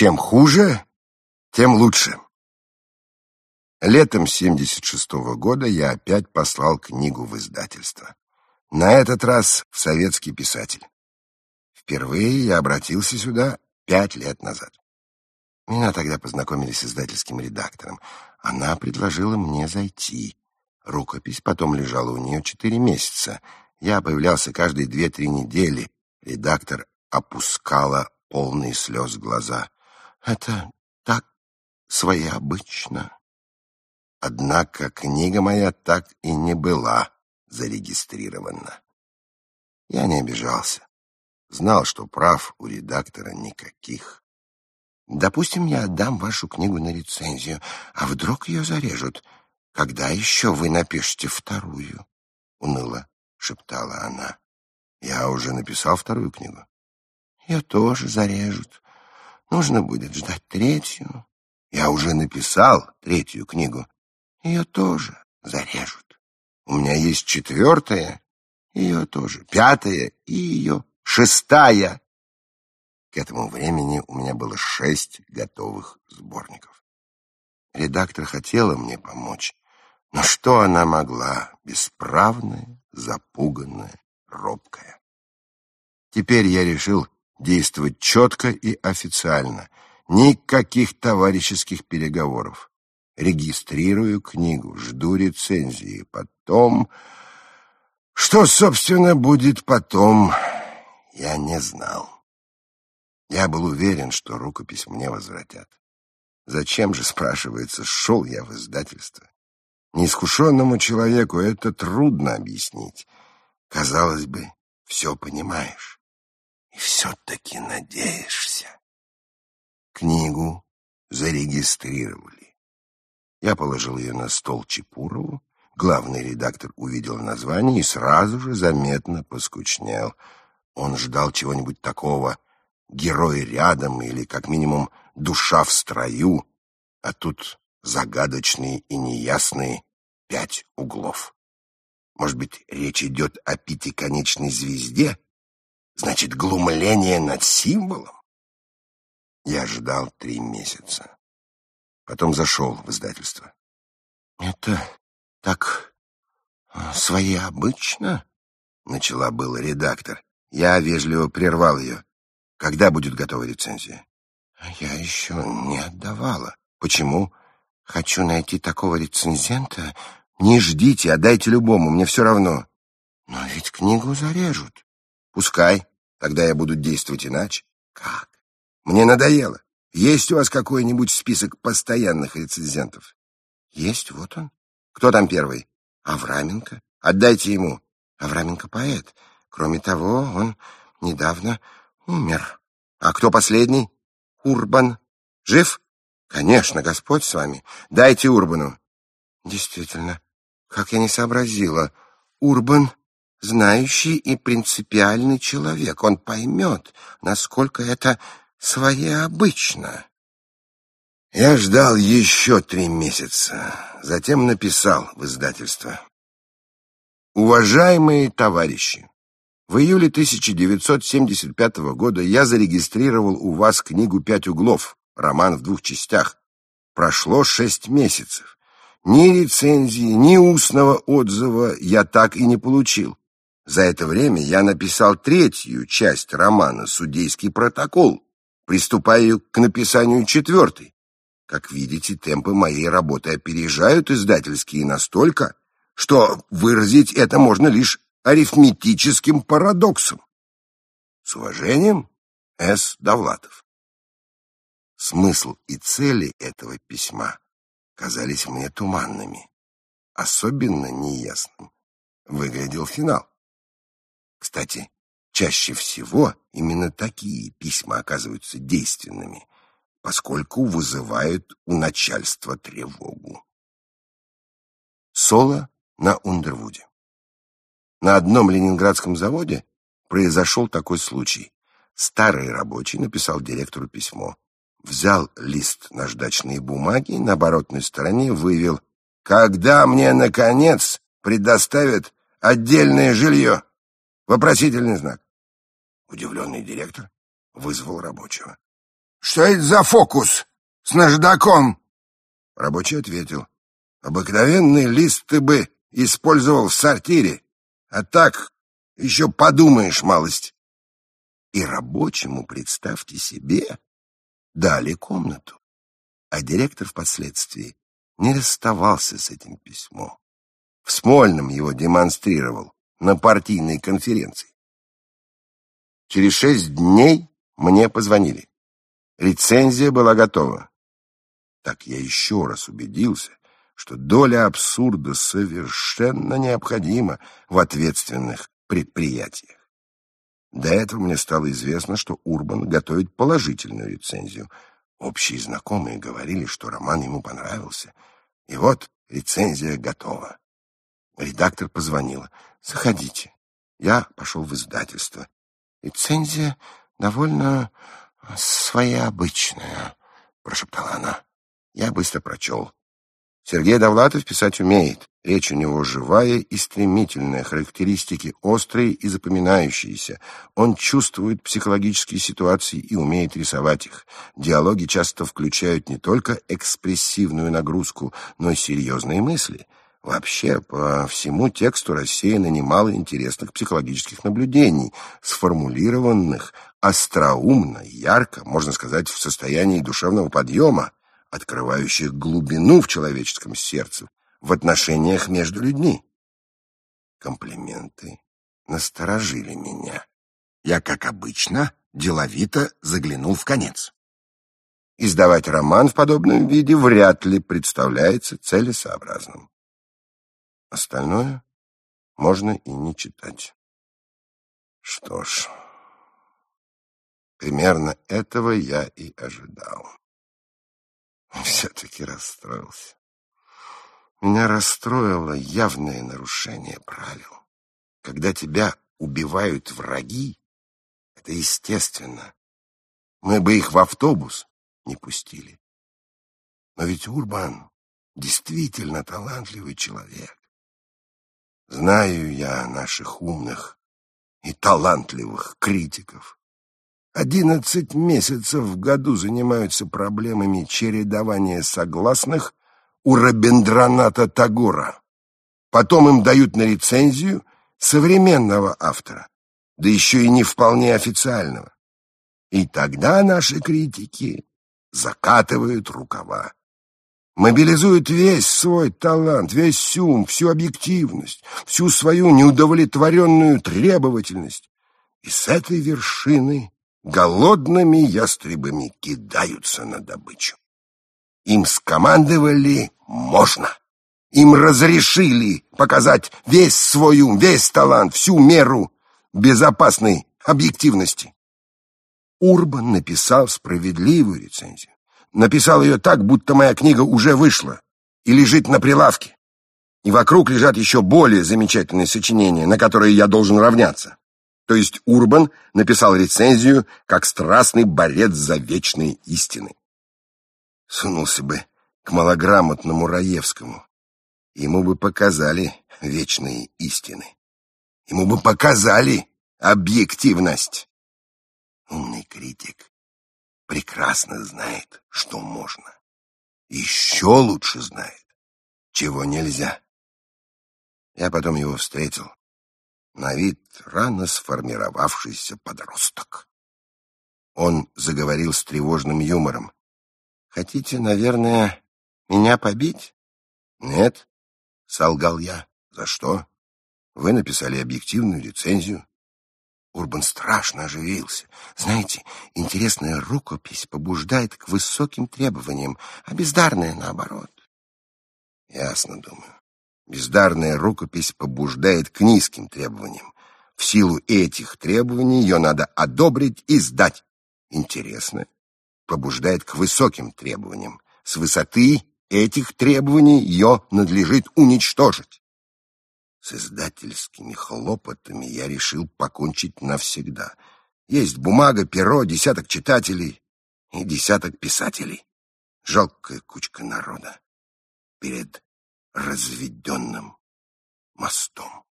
Чем хуже, тем лучше. Летом 76-го года я опять послал книгу в издательство. На этот раз в советский писатель. Впервые я обратился сюда пять лет назад. Меня тогда познакомили с издательским редактором. Она предложила мне зайти. Рукопись потом лежала у нее четыре месяца. Я появлялся каждые две-три недели. Редактор опускала полные слез глаза. Это так своеобычно. Однако книга моя так и не была зарегистрирована. Я не обижался. Знал, что прав у редактора никаких. Допустим, я отдам вашу книгу на рецензию, а вдруг ее зарежут. Когда еще вы напишете вторую? Уныло шептала она. Я уже написал вторую книгу. Ее тоже зарежут. Нужно будет ждать третью. Я уже написал третью книгу. Ее тоже зарежут. У меня есть четвертая, ее тоже, пятая и ее шестая. К этому времени у меня было шесть готовых сборников. Редактор хотела мне помочь, но что она могла, бесправная, запуганная, робкая. Теперь я решил действовать четко и официально. Никаких товарищеских переговоров. Регистрирую книгу, жду рецензии. Потом... Что, собственно, будет потом, я не знал. Я был уверен, что рукопись мне возвратят. Зачем же, спрашивается, шел я в издательство? Неискушенному человеку это трудно объяснить. Казалось бы, все понимаешь и все-таки надеешься. Книгу зарегистрировали. Я положил ее на стол Чепурову. Главный редактор увидел название и сразу же заметно поскучнел. Он ждал чего-нибудь такого «Герой рядом» или, как минимум, «Душа в строю», а тут загадочные и неясные пять углов. Может быть, речь идет о пятиконечной звезде? Значит, глумление над символом? Я ждал три месяца. Потом зашел в издательство. Это так а, своеобычно? Начала был редактор. Я вежливо прервал ее. Когда будет готова рецензия? Я еще не отдавала. Почему? Хочу найти такого рецензента. Не ждите, отдайте любому, мне все равно. Но ведь книгу зарежут. Пускай. Тогда я буду действовать иначе. Как? Мне надоело. Есть у вас какой-нибудь список постоянных рецензентов? Есть, вот он. Кто там первый? Авраменко. Отдайте ему. Авраменко поэт. Кроме того, он недавно умер. А кто последний? Урбан. Жив? Конечно, Господь с вами. Дайте Урбану. Действительно, как я не сообразила. Урбан знающий и принципиальный человек. Он поймет, насколько это своеобычно. Я ждал еще три месяца, затем написал в издательство. Уважаемые товарищи, в июле 1975 года я зарегистрировал у вас книгу «Пять углов», роман в двух частях. Прошло шесть месяцев. Ни рецензии, ни устного отзыва я так и не получил. За это время я написал третью часть романа «Судейский протокол», приступаю к написанию четвертой. Как видите, темпы моей работы опережают издательские настолько, что выразить это можно лишь арифметическим парадоксом. С уважением, С. Довлатов. Смысл и цели этого письма казались мне туманными. Особенно неясным выглядел финал. Кстати, чаще всего именно такие письма оказываются действенными, поскольку вызывают у начальства тревогу. Соло на Ундервуде. На одном ленинградском заводе произошел такой случай. Старый рабочий написал директору письмо, взял лист наждачной бумаги, на оборотной стороне вывел «Когда мне, наконец, предоставят отдельное жилье?» Вопросительный знак. Удивленный директор вызвал рабочего. Что это за фокус с наждаком? Рабочий ответил. Обыкновенный лист ты бы использовал в сортире, а так еще подумаешь малость. И рабочему, представьте себе, дали комнату. А директор впоследствии не расставался с этим письмом. В Смольном его демонстрировал на партийной конференции. Через шесть дней мне позвонили. Рецензия была готова. Так я еще раз убедился, что доля абсурда совершенно необходима в ответственных предприятиях. До этого мне стало известно, что Урбан готовит положительную рецензию. Общие знакомые говорили, что роман ему понравился. И вот рецензия готова. Редактор позвонила. «Заходите». Я пошел в издательство. «Рецензия довольно своеобычная», — прошептала она. Я быстро прочел. Сергей Довлатов писать умеет. Речь у него живая и стремительная, характеристики острые и запоминающиеся. Он чувствует психологические ситуации и умеет рисовать их. Диалоги часто включают не только экспрессивную нагрузку, но и серьезные мысли. Вообще, по всему тексту рассеяно немало интересных психологических наблюдений, сформулированных остроумно, ярко, можно сказать, в состоянии душевного подъема открывающих глубину в человеческом сердце в отношениях между людьми. Комплименты насторожили меня. Я, как обычно, деловито заглянул в конец. Издавать роман в подобном виде вряд ли представляется целесообразным. Остальное можно и не читать. Что ж, примерно этого я и ожидал. Все-таки расстроился. Меня расстроило явное нарушение правил. Когда тебя убивают враги, это естественно. Мы бы их в автобус не пустили. Но ведь Урбан действительно талантливый человек. Знаю я наших умных и талантливых критиков. Одиннадцать месяцев в году занимаются проблемами чередования согласных у Рабиндраната Тагора. Потом им дают на рецензию современного автора, да еще и не вполне официального. И тогда наши критики закатывают рукава. Мобилизуют весь свой талант, весь ум, всю объективность, всю свою неудовлетворенную требовательность. И с этой вершины голодными ястребами кидаются на добычу. Им скомандовали «можно». Им разрешили показать весь свой ум, весь талант, всю меру безопасной объективности. Урбан написал справедливую рецензию. Написал ее так, будто моя книга уже вышла и лежит на прилавке. И вокруг лежат еще более замечательные сочинения, на которые я должен равняться. То есть Урбан написал рецензию как страстный борец за вечные истины. Сунулся бы к малограмотному Раевскому. Ему бы показали вечные истины. Ему бы показали объективность. Умный критик прекрасно знает, что можно. Еще лучше знает, чего нельзя. Я потом его встретил на вид рано сформировавшийся подросток. Он заговорил с тревожным юмором. «Хотите, наверное, меня побить?» «Нет», — солгал я. «За что?» «Вы написали объективную рецензию». Урбан страшно оживился. «Знаете, интересная рукопись побуждает к высоким требованиям, а бездарная наоборот». «Ясно, думаю. Бездарная рукопись побуждает к низким требованиям. В силу этих требований ее надо одобрить и сдать. Интересно, побуждает к высоким требованиям. С высоты этих требований ее надлежит уничтожить. С издательскими хлопотами я решил покончить навсегда. Есть бумага, перо, десяток читателей и десяток писателей. Жалкая кучка народа. Перед разведенным мостом.